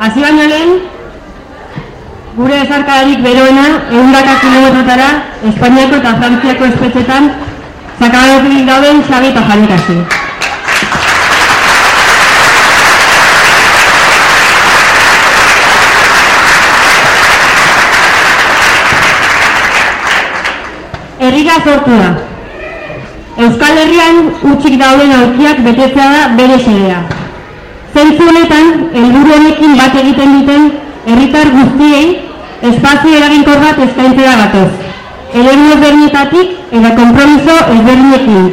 Hasi baino lehen, gure ezarkadarik beroena, eundaka kilometrotara, Espainiako eta Frantziako espetxetan, sakabarotik dauden Xabi eta Janik hasi. Herriga sortu da. Euskal Herrian utxik dauden aurkiak betetzea da bere xedea. Zentzu honetan, helburu honekin bat egiten duten herritar guztiei espazio eraginkor bat eskaintzera gatoz. Eremu ezberdinetatik eta konpromiso ezberdinekin.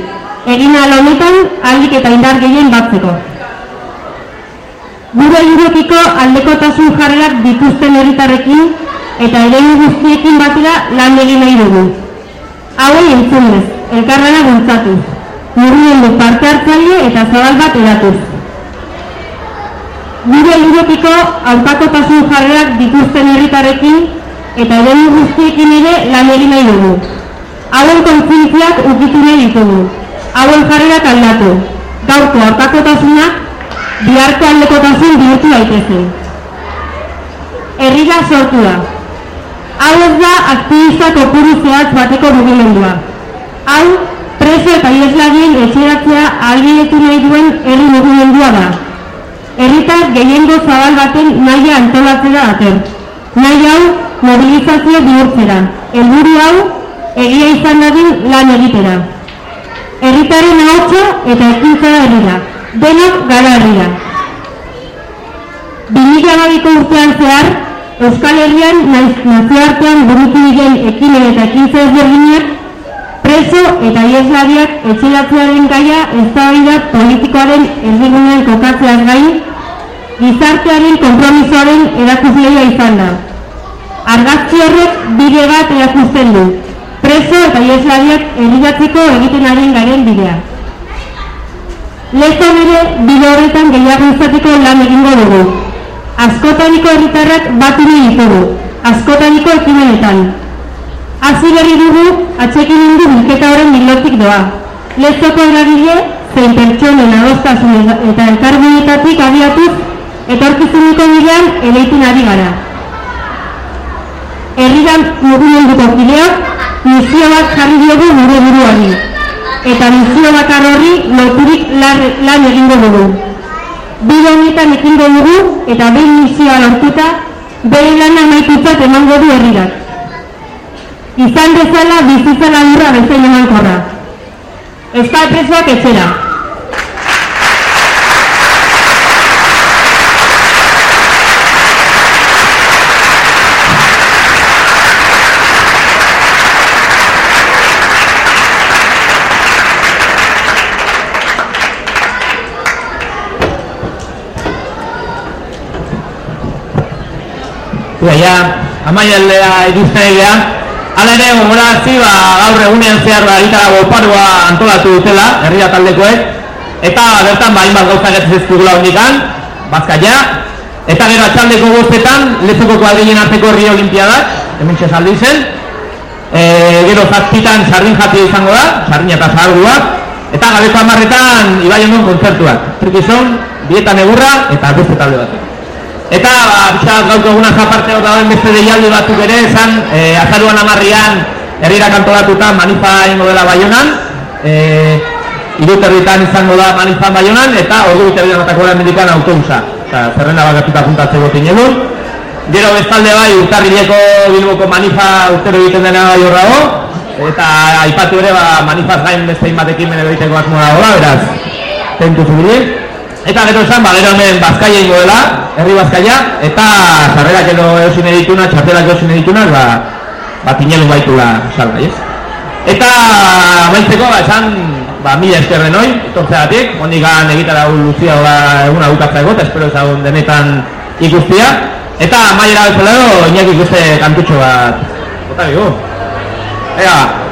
Egin ala honetan aldik eta indar gehien batzeko. Gure hirukiko aldekotasun jarrerak dituzten herritarrekin eta eremu guztiekin batera lan egin nahi dugu. Hauei entzunez, elkarrana bultzatuz. Mugimendu parte hartzaile eta zabal bat edatuz. Gure hirukiko alpakotasun jarrerak dituzten herritarrekin eta eremu guztiekin ere lan egin nahi dugu. Hauen kontzientziak ukitu nahi ditugu. Hauen jarrerak aldatu. Gaurko alpakotasunak biharko aldekotasun bihurtu daitezen. Herriga sortu da. Hau ez da aktivista kopuru zehatz bateko mugimendua. Hau, preso eta iesladien etxeratzea ahalbidetu nahi duen herri mugimendua da. Herritar gehiengo zabal baten nahi antolatzera dater. Nahi hau, mobilizazio bihurtzera. Helburu hau, egia izan dadin lan egitera. Herritaren ahotsa eta ekintza da herrira. Denok gara herrira. 2012ko urtean zehar, Euskal Herrian nazioartean burutu diren ekimen eta ekintza ezberdinak eta ieslariak etxeratzearen gaia eztabaida politikoaren erdigunean kokatzeaz gain, gizartearen konpromisoaren erakusleia izan da. Argazki horrek bide bat erakusten du, preso eta ieslariak erridatzeko egiten ari garen bidea. Lezon ere bide horretan gehiago izateko lan egingo dugu. Askotaniko herritarrak nahi ditugu, askotaniko ekimenetan. Hasi berri dugu atxekin indu bilketa horren bilotik doa. Lezoko eragile zein pertsonen adostasun eta elkarbunetatik abiatuz etorkizuniko bidean eleitin ari gara. Herridan mugimenduko kideak misio bat jarri diogu gure buruari eta misio bakar horri loturik lan egingo dugu. Bide honetan ekingo dugu eta behin misioa lortuta bere lan amaitutzat emango du herrirak. Izan bezala bizitzala lurra bezain eman korra. Euskal presoak etxera. Ua, ja, amaialdea iruzten. Hala ere, gogorazi, ba, gaur egunean zehar ba, egitara goparua antolatu dutela, herria taldekoek. Eta bertan, ba, inbat gauza gertzen ezkugula hondikan, bazkaia. Eta gero atxaldeko guztetan, lezuko kuadrien arteko herri olimpiadak, hemen txesaldi zen. E, gero zazpitan sardin jati izango da, sardin eta zaharguak. Eta gabeko amarretan, ibai egon kontzertuak. Trikizon, bietan egurra, eta beste talde batek. Eta, ba, pixat gauko eguna zaparte hor dagoen beste deialdi batzuk ere, esan, e, azaruan amarrian herrira kantolatuta manifa ingo dela baionan, e, iruterritan izango da manifa baionan, eta ordu bite bidean batako da medikan autobusa. Eta, zerrena bagatuta juntatze gotin egun. Gero bestalde bai, urtarrileko bilboko manifa urtero egiten dena bai horrago, eta aipatu ere, ba, manifaz gain beste inbatekin bene behiteko asmo dagoela, beraz, tentu zubilik. Eta gero esan, ba, gero hemen bazkaia ingo dela, herri bazkaia, eta sarrerak edo eusin edituna, txartelak eusin edituna, ba, ba, tinelu baitula salga, yes? Eta maitzeko, ba, esan, ba, mila eskerren hoi, etortzeagatik, hondik gan egitara luzia da eguna bukatza egot, espero ezagun denetan ikustia, eta maiera bezala edo, inak ikuste kantutxo bat, bota bigu. Ega,